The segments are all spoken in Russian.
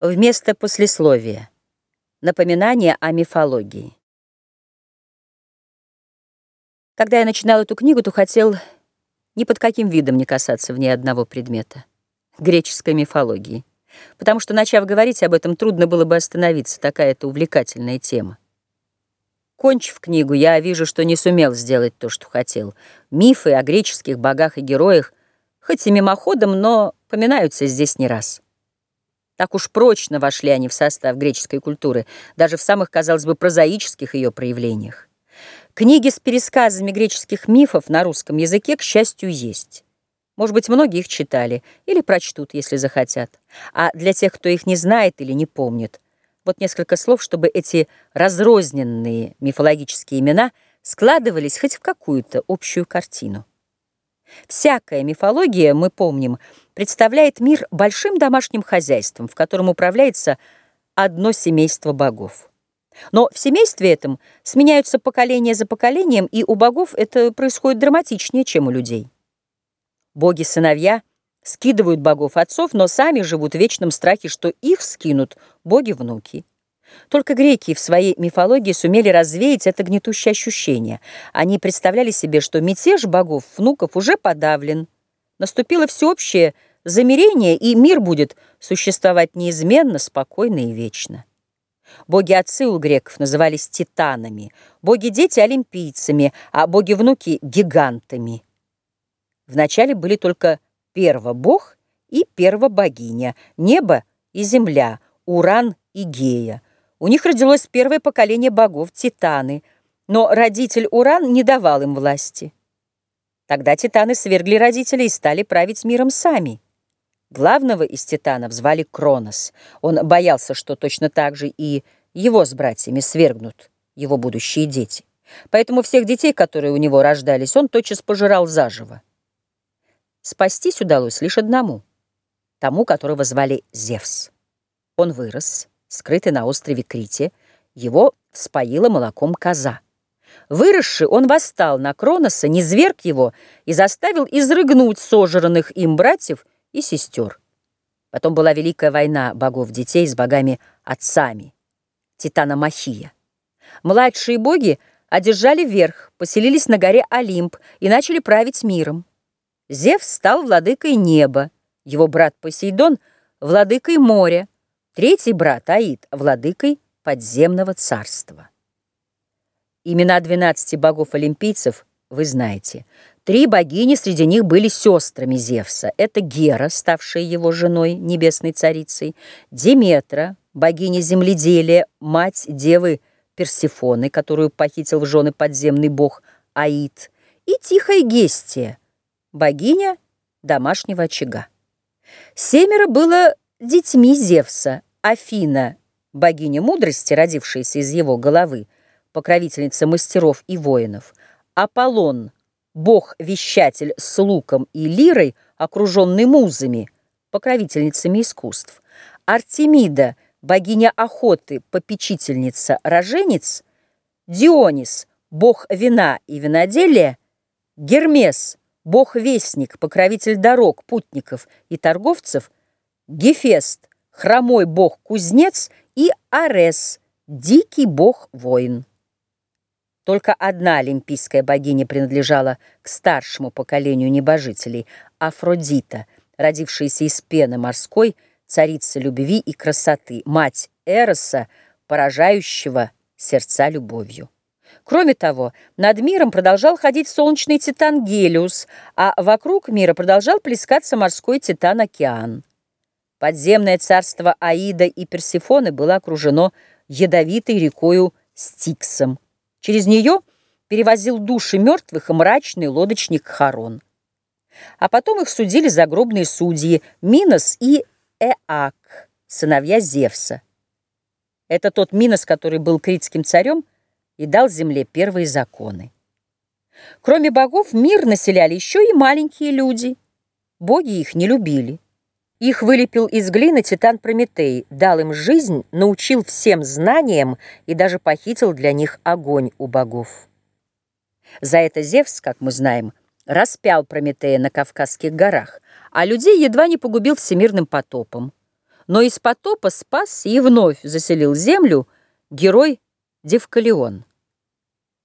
Вместо послесловия. Напоминание о мифологии. Когда я начинал эту книгу, то хотел ни под каким видом не касаться в ней одного предмета — греческой мифологии. Потому что, начав говорить об этом, трудно было бы остановиться, такая это увлекательная тема. Кончив книгу, я вижу, что не сумел сделать то, что хотел. Мифы о греческих богах и героях, хоть и мимоходом, но поминаются здесь не раз. Так уж прочно вошли они в состав греческой культуры, даже в самых, казалось бы, прозаических ее проявлениях. Книги с пересказами греческих мифов на русском языке, к счастью, есть. Может быть, многие их читали или прочтут, если захотят. А для тех, кто их не знает или не помнит, вот несколько слов, чтобы эти разрозненные мифологические имена складывались хоть в какую-то общую картину. Всякая мифология, мы помним, представляет мир большим домашним хозяйством, в котором управляется одно семейство богов. Но в семействе этом сменяются поколения за поколением, и у богов это происходит драматичнее, чем у людей. Боги-сыновья скидывают богов отцов, но сами живут в вечном страхе, что их скинут боги-внуки. Только греки в своей мифологии сумели развеять это гнетущее ощущение. Они представляли себе, что мятеж богов, внуков уже подавлен. Наступило всеобщее замирение, и мир будет существовать неизменно, спокойно и вечно. Боги-отцы у греков назывались титанами, боги-дети – олимпийцами, а боги-внуки – гигантами. Вначале были только первобог и первобогиня, небо и земля, Уран и Гея – у них родилось первое поколение богов, титаны, но родитель Уран не давал им власти. Тогда титаны свергли родителей и стали править миром сами. Главного из титанов звали Кронос. Он боялся, что точно так же и его с братьями свергнут его будущие дети. Поэтому всех детей, которые у него рождались, он тотчас пожирал заживо. Спастись удалось лишь одному, тому, которого звали Зевс. Он вырос скрытый на острове Крите, его вспоила молоком коза. Выросший, он восстал на Кроноса, низверг его и заставил изрыгнуть сожранных им братьев и сестер. Потом была великая война богов-детей с богами-отцами, Титана Махия. Младшие боги одержали верх, поселились на горе Олимп и начали править миром. Зевс стал владыкой неба, его брат Посейдон — владыкой моря, Третий брат Аид – владыкой подземного царства. Имена 12 богов-олимпийцев вы знаете. Три богини среди них были сестрами Зевса. Это Гера, ставшая его женой, небесной царицей, Деметра, богиня земледелия, мать девы Персифоны, которую похитил в жены подземный бог Аид, и Тихая Гестия, богиня домашнего очага. Семеро было детьми Зевса, Афина, богиня мудрости, родившаяся из его головы, покровительница мастеров и воинов, Аполлон, бог-вещатель с луком и лирой, окруженный музами, покровительницами искусств, Артемида, богиня охоты, попечительница роженец, Дионис, бог вина и виноделия, Гермес, бог-вестник, покровитель дорог, путников и торговцев, Гефест, хромой бог-кузнец и Арес, дикий бог-воин. Только одна олимпийская богиня принадлежала к старшему поколению небожителей – Афродита, родившаяся из пены морской, царица любви и красоты, мать Эроса, поражающего сердца любовью. Кроме того, над миром продолжал ходить солнечный титан Гелиус, а вокруг мира продолжал плескаться морской титан Океан. Подземное царство Аида и Персифоны было окружено ядовитой рекою Стиксом. Через нее перевозил души мертвых и мрачный лодочник Харон. А потом их судили загробные судьи Минос и Эак, сыновья Зевса. Это тот Минос, который был критским царем и дал земле первые законы. Кроме богов, мир населяли еще и маленькие люди. Боги их не любили. Их вылепил из глины титан Прометей, дал им жизнь, научил всем знаниям и даже похитил для них огонь у богов. За это Зевс, как мы знаем, распял Прометея на Кавказских горах, а людей едва не погубил всемирным потопом. Но из потопа спасся и вновь заселил землю герой Девкалион.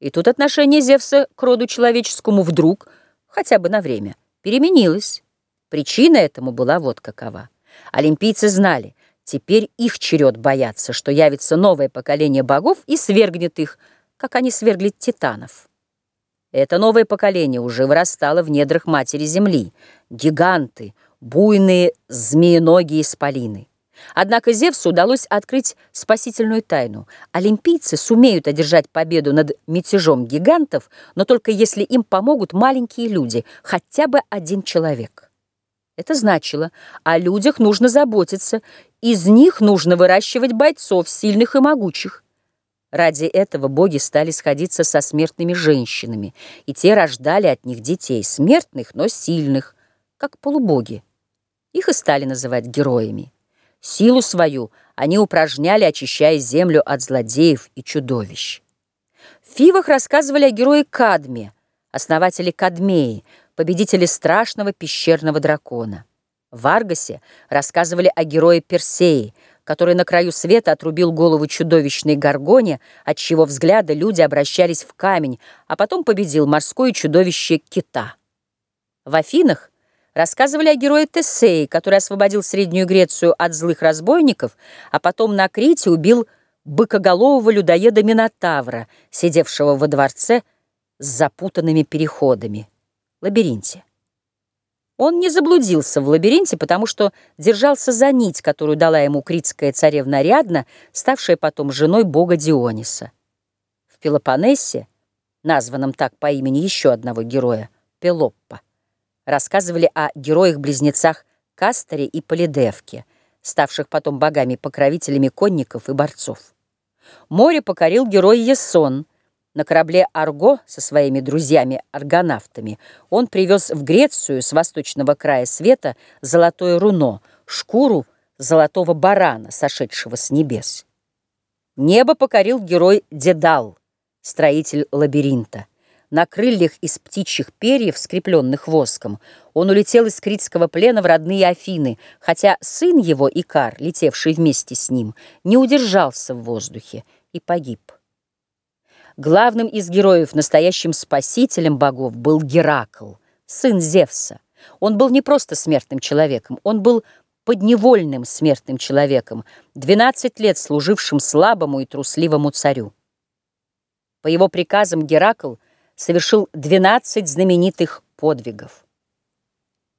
И тут отношение Зевса к роду человеческому вдруг, хотя бы на время, переменилось. Причина этому была вот какова. Олимпийцы знали, теперь их черед бояться, что явится новое поколение богов и свергнет их, как они свергли титанов. Это новое поколение уже вырастало в недрах матери земли. Гиганты, буйные змееногие исполины. Однако Зевсу удалось открыть спасительную тайну. Олимпийцы сумеют одержать победу над мятежом гигантов, но только если им помогут маленькие люди, хотя бы один человек. Это значило, о людях нужно заботиться, из них нужно выращивать бойцов, сильных и могучих. Ради этого боги стали сходиться со смертными женщинами, и те рождали от них детей, смертных, но сильных, как полубоги. Их и стали называть героями. Силу свою они упражняли, очищая землю от злодеев и чудовищ. В Фивах рассказывали о герое Кадме, основателе Кадмеи, победителе страшного пещерного дракона. В Аргасе рассказывали о герое Персеи, который на краю света отрубил голову чудовищной горгоне, от чего взгляда люди обращались в камень, а потом победил морское чудовище кита. В Афинах Рассказывали о герое Тесеи, который освободил Среднюю Грецию от злых разбойников, а потом на Крите убил быкоголового людоеда Минотавра, сидевшего во дворце с запутанными переходами. Лабиринте. Он не заблудился в лабиринте, потому что держался за нить, которую дала ему критская царевна Ариадна, ставшая потом женой бога Диониса. В Пелопоннесе, названном так по имени еще одного героя, Пелоппа, рассказывали о героях-близнецах Касторе и Полидевке, ставших потом богами-покровителями конников и борцов. Море покорил герой Есон. На корабле «Арго» со своими друзьями-аргонавтами он привез в Грецию с восточного края света золотое руно, шкуру золотого барана, сошедшего с небес. Небо покорил герой Дедал, строитель лабиринта. На крыльях из птичьих перьев, скрепленных воском, он улетел из критского плена в родные Афины, хотя сын его, Икар, летевший вместе с ним, не удержался в воздухе и погиб. Главным из героев, настоящим спасителем богов, был Геракл, сын Зевса. Он был не просто смертным человеком, он был подневольным смертным человеком, 12 лет служившим слабому и трусливому царю. По его приказам Геракл – совершил 12 знаменитых подвигов.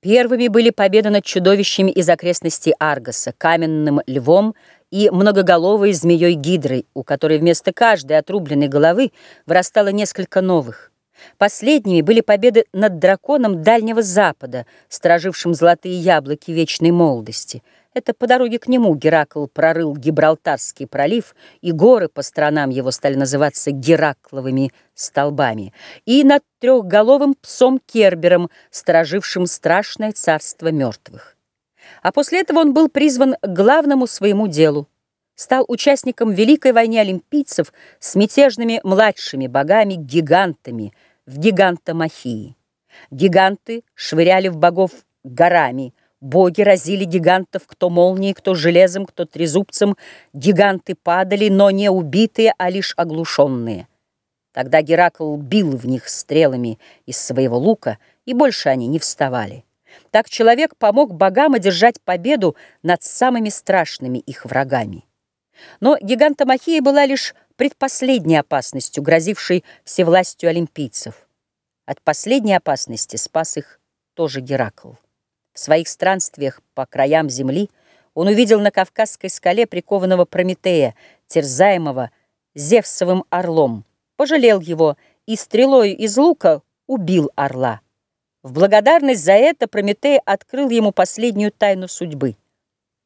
Первыми были победы над чудовищами из окрестностей Аргоса, каменным львом и многоголовой змеей Гидрой, у которой вместо каждой отрубленной головы вырастало несколько новых. Последними были победы над драконом Дальнего Запада, сторожившим золотые яблоки вечной молодости – это по дороге к нему Геракл прорыл Гибралтарский пролив, и горы по сторонам его стали называться Геракловыми столбами, и над трехголовым псом Кербером, сторожившим страшное царство мертвых. А после этого он был призван к главному своему делу. Стал участником Великой войны олимпийцев с мятежными младшими богами-гигантами в гигантомахии. Гиганты швыряли в богов горами – Боги разили гигантов, кто молнией, кто железом, кто трезубцем. Гиганты падали, но не убитые, а лишь оглушенные. Тогда Геракл бил в них стрелами из своего лука, и больше они не вставали. Так человек помог богам одержать победу над самыми страшными их врагами. Но гигантомахия была лишь предпоследней опасностью, грозившей всевластью олимпийцев. От последней опасности спас их тоже Геракл. В своих странствиях по краям земли он увидел на Кавказской скале прикованного Прометея, терзаемого Зевсовым орлом, пожалел его и стрелой из лука убил орла. В благодарность за это Прометей открыл ему последнюю тайну судьбы.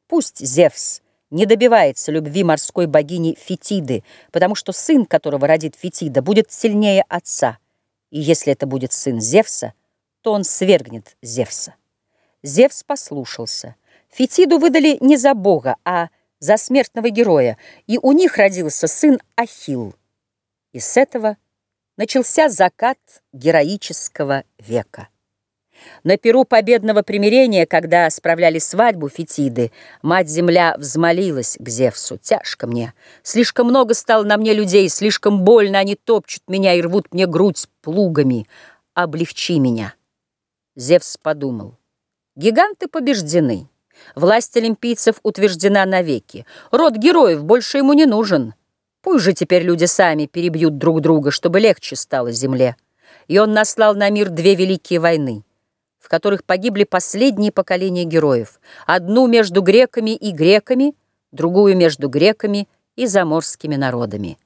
Пусть Зевс не добивается любви морской богини Фетиды, потому что сын, которого родит Фетида, будет сильнее отца. И если это будет сын Зевса, то он свергнет Зевса. Зевс послушался. Фетиду выдали не за бога, а за смертного героя, и у них родился сын Ахилл. И с этого начался закат героического века. На перу победного примирения, когда справляли свадьбу Фетиды, мать-земля взмолилась к Зевсу. «Тяжко мне. Слишком много стало на мне людей, слишком больно они топчут меня и рвут мне грудь плугами. Облегчи меня». Зевс подумал. «Гиганты побеждены. Власть олимпийцев утверждена навеки. Род героев больше ему не нужен. Пусть же теперь люди сами перебьют друг друга, чтобы легче стало земле». И он наслал на мир две великие войны в которых погибли последние поколения героев. Одну между греками и греками, другую между греками и заморскими народами.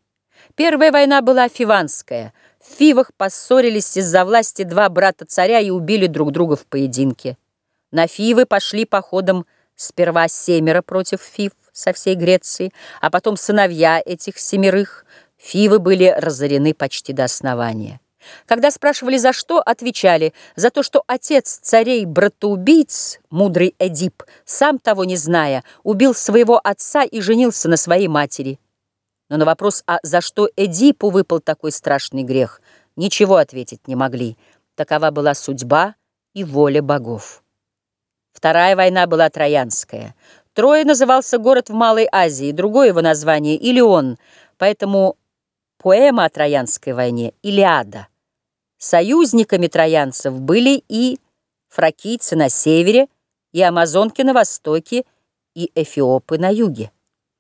Первая война была фиванская. В Фивах поссорились из-за власти два брата царя и убили друг друга в поединке. На Фивы пошли походом сперва семеро против Фив со всей Греции, а потом сыновья этих семерых. Фивы были разорены почти до основания. Когда спрашивали за что, отвечали за то, что отец царей братоубийц, мудрый Эдип, сам того не зная, убил своего отца и женился на своей матери. Но на вопрос, а за что Эдипу выпал такой страшный грех, ничего ответить не могли. Такова была судьба и воля богов. Вторая война была троянская. Троя назывался город в Малой Азии, другое его название – Илион, поэтому поэма о Троянской войне – Илиада. Союзниками троянцев были и фракийцы на севере, и амазонки на востоке, и эфиопы на юге.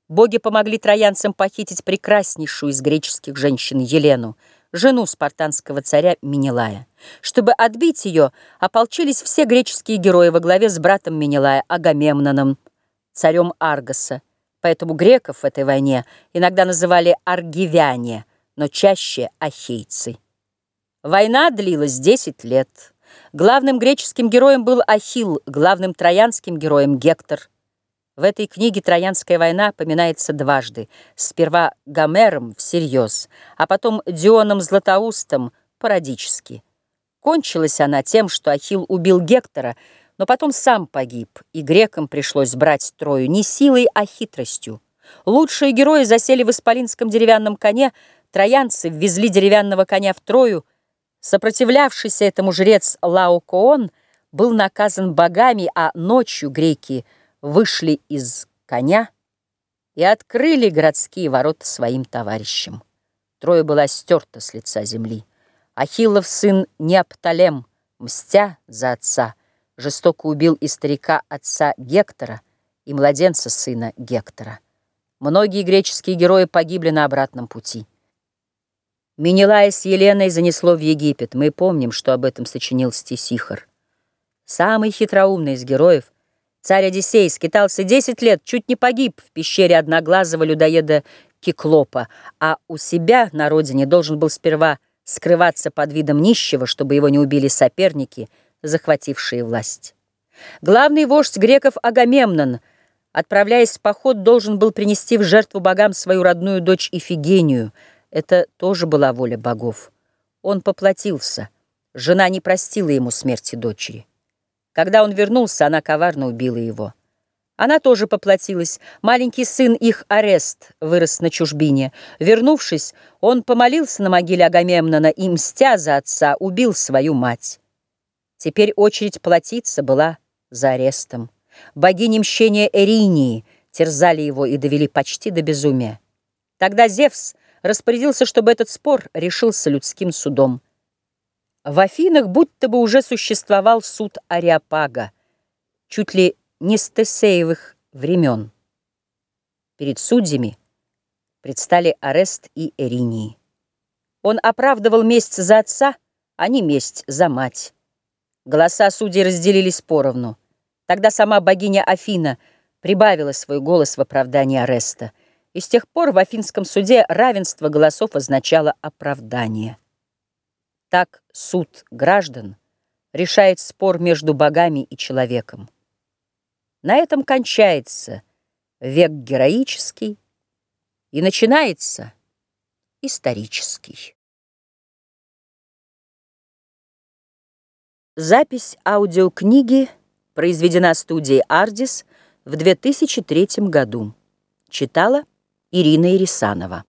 Боги помогли троянцам похитить прекраснейшую из греческих женщин Елену, жену спартанского царя Менелая. Чтобы отбить ее, ополчились все греческие герои во главе с братом Менелая Агамемноном, царем Аргоса. Поэтому греков в этой войне иногда называли аргивяне, но чаще ахейцы. Война длилась 10 лет. Главным греческим героем был Ахилл, главным троянским героем Гектор. В этой книге «Троянская война» поминается дважды. Сперва Гомером всерьез, а потом Дионом Златоустом пародически. Кончилась она тем, что Ахилл убил Гектора, но потом сам погиб, и грекам пришлось брать Трою не силой, а хитростью. Лучшие герои засели в исполинском деревянном коне, троянцы ввезли деревянного коня в Трою, Сопротивлявшийся этому жрец Лаокоон был наказан богами, а ночью греки вышли из коня и открыли городские ворота своим товарищам. Трое была стерта с лица земли. Ахиллов сын Неопталем, мстя за отца, жестоко убил и старика отца Гектора, и младенца сына Гектора. Многие греческие герои погибли на обратном пути. Менелая с Еленой занесло в Египет. Мы помним, что об этом сочинил Стисихор. Самый хитроумный из героев, царь Одиссей, скитался 10 лет, чуть не погиб в пещере одноглазого людоеда Киклопа, а у себя на родине должен был сперва скрываться под видом нищего, чтобы его не убили соперники, захватившие власть. Главный вождь греков Агамемнон, отправляясь в поход, должен был принести в жертву богам свою родную дочь Ифигению – это тоже была воля богов. Он поплатился. Жена не простила ему смерти дочери. Когда он вернулся, она коварно убила его. Она тоже поплатилась. Маленький сын их Арест вырос на чужбине. Вернувшись, он помолился на могиле Агамемнона и, мстя за отца, убил свою мать. Теперь очередь платиться была за арестом. Богини мщения Эринии терзали его и довели почти до безумия. Тогда Зевс распорядился, чтобы этот спор решился людским судом. В Афинах будто бы уже существовал суд Ариапага, чуть ли не с Тесеевых времен. Перед судьями предстали Арест и Эринии. Он оправдывал месть за отца, а не месть за мать. Голоса судей разделились поровну. Тогда сама богиня Афина прибавила свой голос в оправдании Ареста — и с тех пор в Афинском суде равенство голосов означало оправдание. Так суд граждан решает спор между богами и человеком. На этом кончается век героический и начинается исторический. Запись аудиокниги произведена студией «Ардис» в 2003 году. Читала Ирина Ирисанова